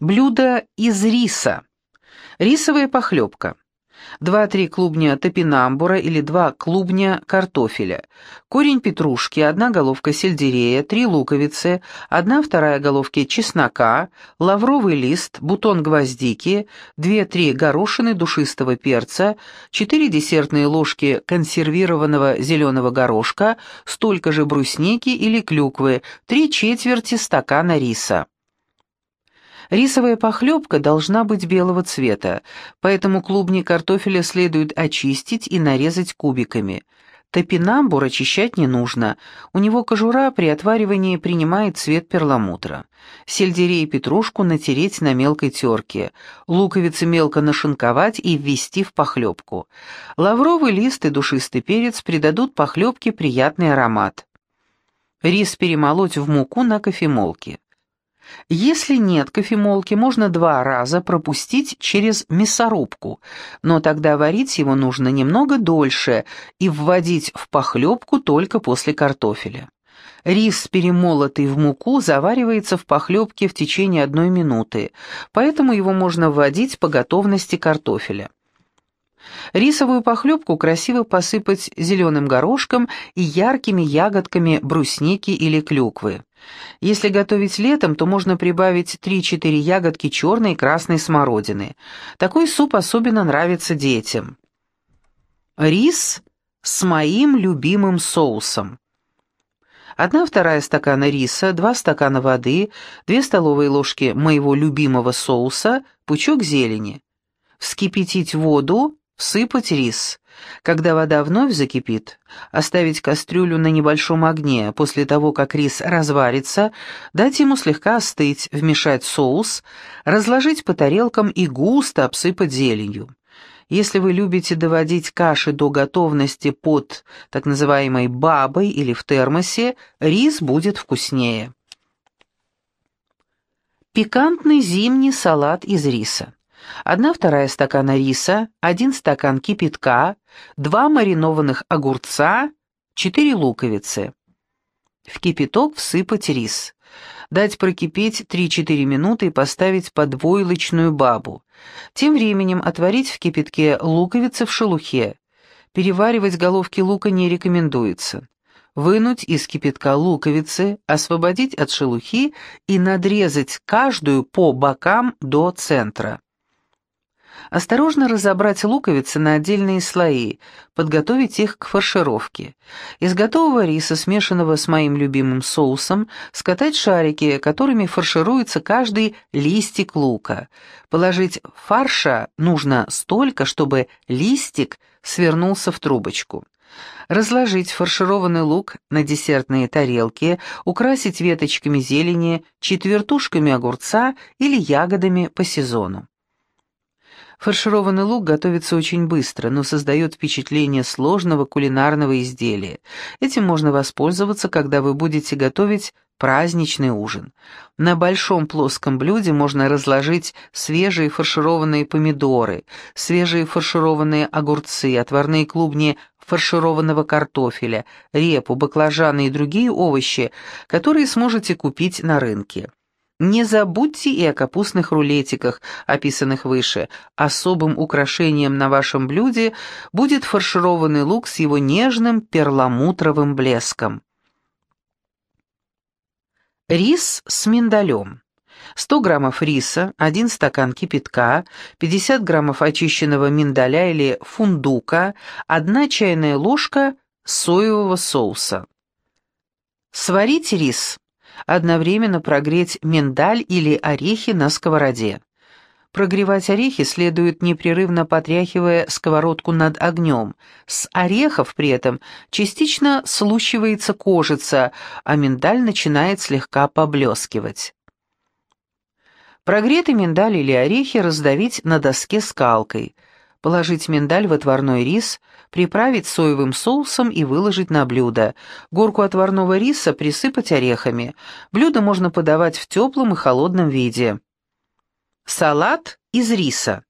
Блюдо из риса. Рисовая похлебка. 2-3 клубня топинамбура или 2 клубня картофеля, корень петрушки, 1 головка сельдерея, 3 луковицы, 1 вторая головки чеснока, лавровый лист, бутон гвоздики, 2-3 горошины душистого перца, 4 десертные ложки консервированного зеленого горошка, столько же брусники или клюквы, 3 четверти стакана риса. Рисовая похлебка должна быть белого цвета, поэтому клубни картофеля следует очистить и нарезать кубиками. Топинамбур очищать не нужно, у него кожура при отваривании принимает цвет перламутра. Сельдерей и петрушку натереть на мелкой терке, луковицы мелко нашинковать и ввести в похлебку. Лавровый лист и душистый перец придадут похлебке приятный аромат. Рис перемолоть в муку на кофемолке. Если нет кофемолки, можно два раза пропустить через мясорубку, но тогда варить его нужно немного дольше и вводить в похлебку только после картофеля. Рис, перемолотый в муку, заваривается в похлебке в течение одной минуты, поэтому его можно вводить по готовности картофеля. Рисовую похлебку красиво посыпать зеленым горошком и яркими ягодками брусники или клюквы. Если готовить летом, то можно прибавить 3-4 ягодки черной и красной смородины. Такой суп особенно нравится детям. Рис с моим любимым соусом. 1-2 стакана риса, 2 стакана воды, 2 столовые ложки моего любимого соуса, пучок зелени. Вскипятить воду, всыпать рис. Когда вода вновь закипит, оставить кастрюлю на небольшом огне, после того, как рис разварится, дать ему слегка остыть, вмешать соус, разложить по тарелкам и густо обсыпать зеленью. Если вы любите доводить каши до готовности под так называемой бабой или в термосе, рис будет вкуснее. Пикантный зимний салат из риса. Одна вторая стакана риса, один стакан кипятка, два маринованных огурца, четыре луковицы. В кипяток всыпать рис. Дать прокипеть 3-4 минуты и поставить под войлочную бабу. Тем временем отварить в кипятке луковицы в шелухе. Переваривать головки лука не рекомендуется. Вынуть из кипятка луковицы, освободить от шелухи и надрезать каждую по бокам до центра. Осторожно разобрать луковицы на отдельные слои, подготовить их к фаршировке. Из готового риса, смешанного с моим любимым соусом, скатать шарики, которыми фаршируется каждый листик лука. Положить фарша нужно столько, чтобы листик свернулся в трубочку. Разложить фаршированный лук на десертные тарелки, украсить веточками зелени, четвертушками огурца или ягодами по сезону. Фаршированный лук готовится очень быстро, но создает впечатление сложного кулинарного изделия. Этим можно воспользоваться, когда вы будете готовить праздничный ужин. На большом плоском блюде можно разложить свежие фаршированные помидоры, свежие фаршированные огурцы, отварные клубни фаршированного картофеля, репу, баклажаны и другие овощи, которые сможете купить на рынке. Не забудьте и о капустных рулетиках, описанных выше. Особым украшением на вашем блюде будет фаршированный лук с его нежным перламутровым блеском. Рис с миндалем. 100 граммов риса, 1 стакан кипятка, 50 граммов очищенного миндаля или фундука, 1 чайная ложка соевого соуса. Сварить рис Одновременно прогреть миндаль или орехи на сковороде. Прогревать орехи следует непрерывно потряхивая сковородку над огнем. С орехов при этом частично слущивается кожица, а миндаль начинает слегка поблескивать. Прогретый миндаль или орехи раздавить на доске скалкой – Положить миндаль в отварной рис, приправить соевым соусом и выложить на блюдо. Горку отварного риса присыпать орехами. Блюдо можно подавать в теплом и холодном виде. Салат из риса.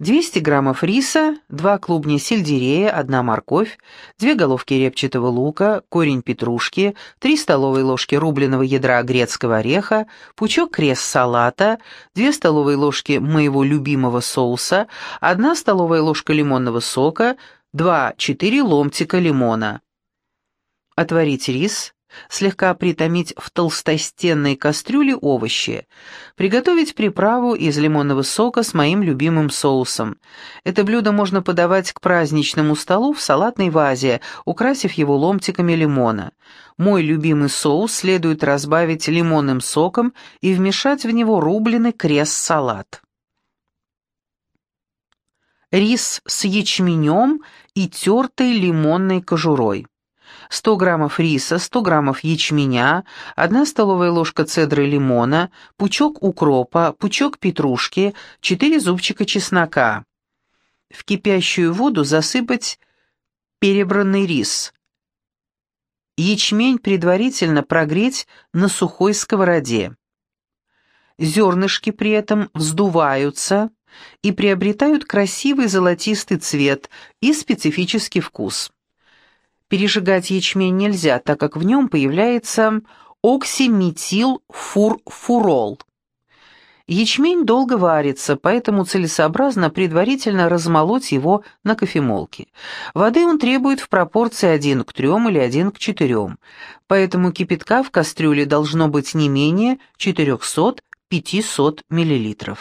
200 граммов риса, 2 клубня сельдерея, 1 морковь, 2 головки репчатого лука, корень петрушки, 3 столовые ложки рубленого ядра грецкого ореха, пучок крест салата, 2 столовые ложки моего любимого соуса, 1 столовая ложка лимонного сока, 2-4 ломтика лимона. Отварить рис, слегка притомить в толстостенной кастрюле овощи, приготовить приправу из лимонного сока с моим любимым соусом. Это блюдо можно подавать к праздничному столу в салатной вазе, украсив его ломтиками лимона. Мой любимый соус следует разбавить лимонным соком и вмешать в него рубленый крест-салат. Рис с ячменем и тертой лимонной кожурой. 100 граммов риса, 100 граммов ячменя, 1 столовая ложка цедры лимона, пучок укропа, пучок петрушки, 4 зубчика чеснока. В кипящую воду засыпать перебранный рис. Ячмень предварительно прогреть на сухой сковороде. Зернышки при этом вздуваются и приобретают красивый золотистый цвет и специфический вкус. Пережигать ячмень нельзя, так как в нем появляется оксиметилфурфурол. Ячмень долго варится, поэтому целесообразно предварительно размолоть его на кофемолке. Воды он требует в пропорции 1 к 3 или 1 к 4, поэтому кипятка в кастрюле должно быть не менее 400-500 мл.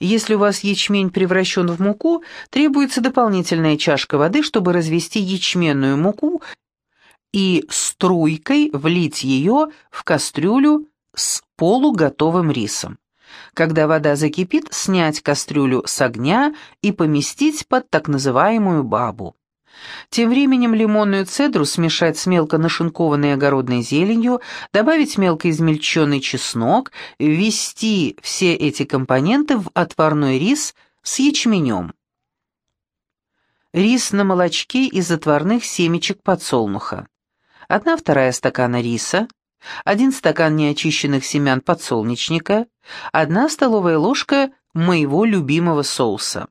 Если у вас ячмень превращен в муку, требуется дополнительная чашка воды, чтобы развести ячменную муку и струйкой влить ее в кастрюлю с полуготовым рисом. Когда вода закипит, снять кастрюлю с огня и поместить под так называемую бабу. Тем временем лимонную цедру смешать с мелко нашинкованной огородной зеленью, добавить мелко измельченный чеснок, ввести все эти компоненты в отварной рис с ячменем. Рис на молочке из отварных семечек подсолнуха. Одна вторая стакана риса, один стакан неочищенных семян подсолнечника, одна столовая ложка моего любимого соуса.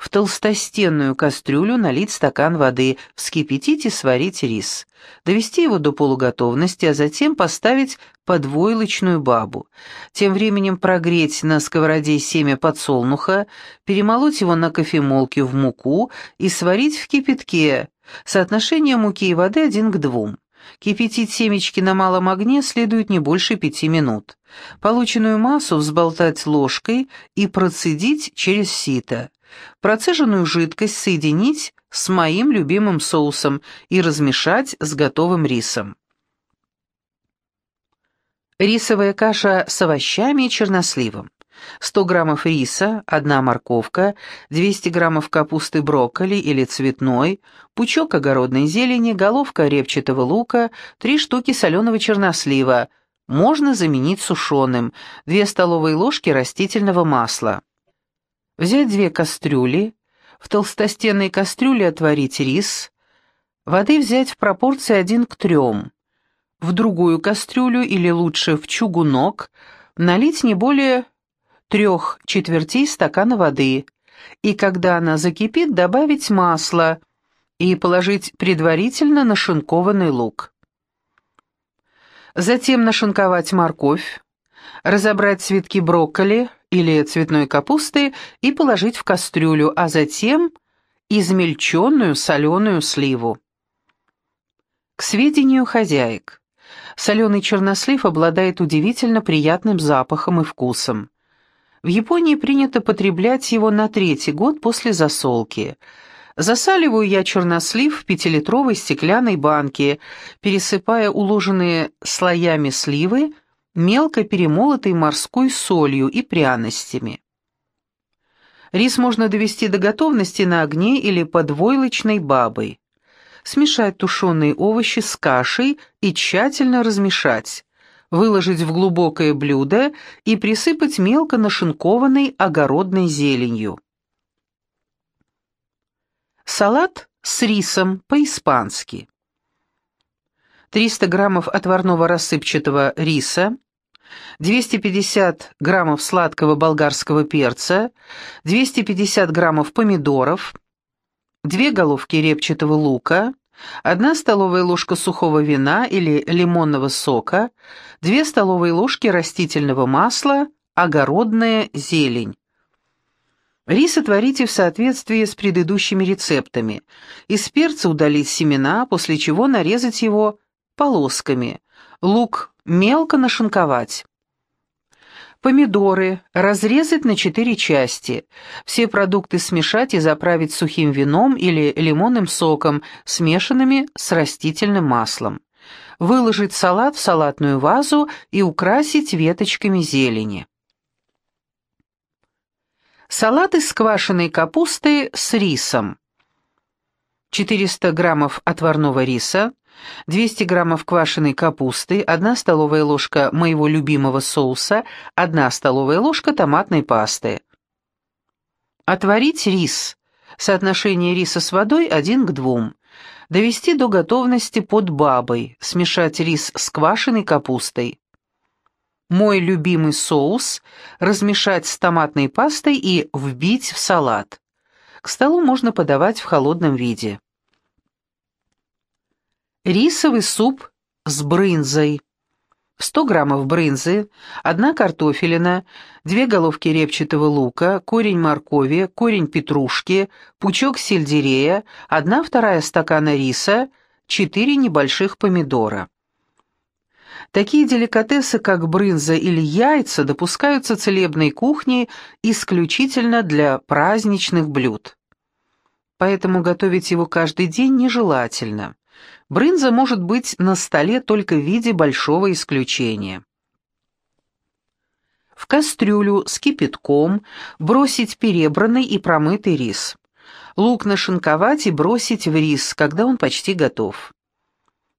В толстостенную кастрюлю налить стакан воды, вскипятить и сварить рис. Довести его до полуготовности, а затем поставить под войлочную бабу. Тем временем прогреть на сковороде семя подсолнуха, перемолоть его на кофемолке в муку и сварить в кипятке. Соотношение муки и воды один к двум. Кипятить семечки на малом огне следует не больше пяти минут. Полученную массу взболтать ложкой и процедить через сито. Процеженную жидкость соединить с моим любимым соусом и размешать с готовым рисом. Рисовая каша с овощами и черносливом. 100 граммов риса, одна морковка, 200 граммов капусты брокколи или цветной, пучок огородной зелени, головка репчатого лука, 3 штуки соленого чернослива, можно заменить сушеным, 2 столовые ложки растительного масла. Взять две кастрюли, в толстостенной кастрюле отварить рис, воды взять в пропорции 1 к 3, в другую кастрюлю или лучше в чугунок налить не более трех четвертей стакана воды, и когда она закипит, добавить масло и положить предварительно нашинкованный лук. Затем нашинковать морковь, разобрать цветки брокколи, или цветной капусты и положить в кастрюлю, а затем измельченную соленую сливу. К сведению хозяек. Соленый чернослив обладает удивительно приятным запахом и вкусом. В Японии принято потреблять его на третий год после засолки. Засаливаю я чернослив в пятилитровой стеклянной банке, пересыпая уложенные слоями сливы мелко перемолотой морской солью и пряностями. Рис можно довести до готовности на огне или под войлочной бабой. Смешать тушеные овощи с кашей и тщательно размешать. Выложить в глубокое блюдо и присыпать мелко нашинкованной огородной зеленью. Салат с рисом по-испански. 300 граммов отварного рассыпчатого риса, 250 граммов сладкого болгарского перца, 250 граммов помидоров, 2 головки репчатого лука, 1 столовая ложка сухого вина или лимонного сока, 2 столовые ложки растительного масла, огородная зелень. Рис отварите в соответствии с предыдущими рецептами. Из перца удалить семена, после чего нарезать его полосками. Лук мелко нашинковать. Помидоры разрезать на четыре части. Все продукты смешать и заправить сухим вином или лимонным соком, смешанными с растительным маслом. Выложить салат в салатную вазу и украсить веточками зелени. Салат из квашеной капусты с рисом. 400 граммов отварного риса, 200 граммов квашеной капусты, 1 столовая ложка моего любимого соуса, 1 столовая ложка томатной пасты. Отварить рис. Соотношение риса с водой 1 к 2. Довести до готовности под бабой. Смешать рис с квашеной капустой. Мой любимый соус размешать с томатной пастой и вбить в салат. К столу можно подавать в холодном виде. Рисовый суп с брынзой. 100 граммов брынзы, одна картофелина, две головки репчатого лука, корень моркови, корень петрушки, пучок сельдерея, одна вторая стакана риса, четыре небольших помидора. Такие деликатесы, как брынза или яйца, допускаются целебной кухней исключительно для праздничных блюд. Поэтому готовить его каждый день нежелательно. Брынза может быть на столе только в виде большого исключения. В кастрюлю с кипятком бросить перебранный и промытый рис. Лук нашинковать и бросить в рис, когда он почти готов.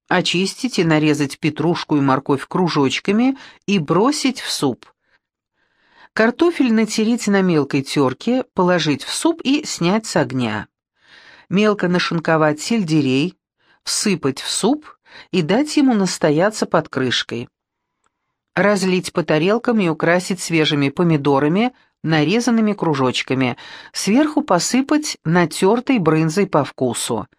Очистить и нарезать петрушку и морковь кружочками и бросить в суп. Картофель натереть на мелкой терке, положить в суп и снять с огня. Мелко нашинковать сельдерей, всыпать в суп и дать ему настояться под крышкой. Разлить по тарелкам и украсить свежими помидорами, нарезанными кружочками, сверху посыпать натертой брынзой по вкусу –